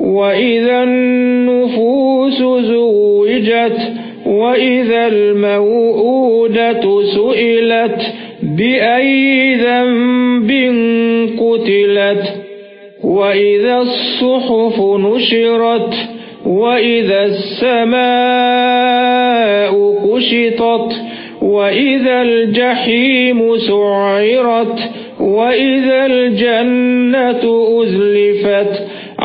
وَإِذَا النُّفُوسُ زُوِّجَتْ وَإِذَا الْمَوْءُودَةُ سُئِلَتْ بِأَيِّ ذَنبٍ قُتِلَتْ؟ وَإِذَا الصُّحُفُ نُشِرَتْ وَإِذَا السَّمَاءُ كُشِطَتْ وَإِذَا الْجَحِيمُ سُعِّرَتْ وَإِذَا الْجَنَّةُ أُزْلِفَتْ.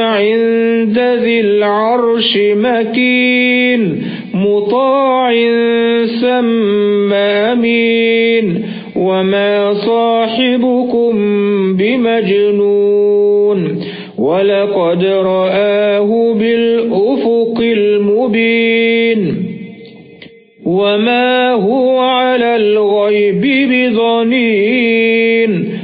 عِندَ ذِي الْعَرْشِ مَكِينٍ مُطَاعٍ ثَمَّ أَمِينٍ وَمَا صَاحِبُكُمْ بِمَجْنُونٍ. وَلَقَدْ رَآهُ بِالْأُفُقِ الْمُبِينِ. وَمَا هُوَ عَلَى الْغَيْبِ بِضَنِينٍ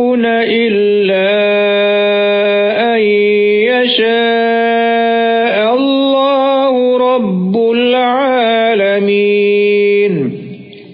إِلَّا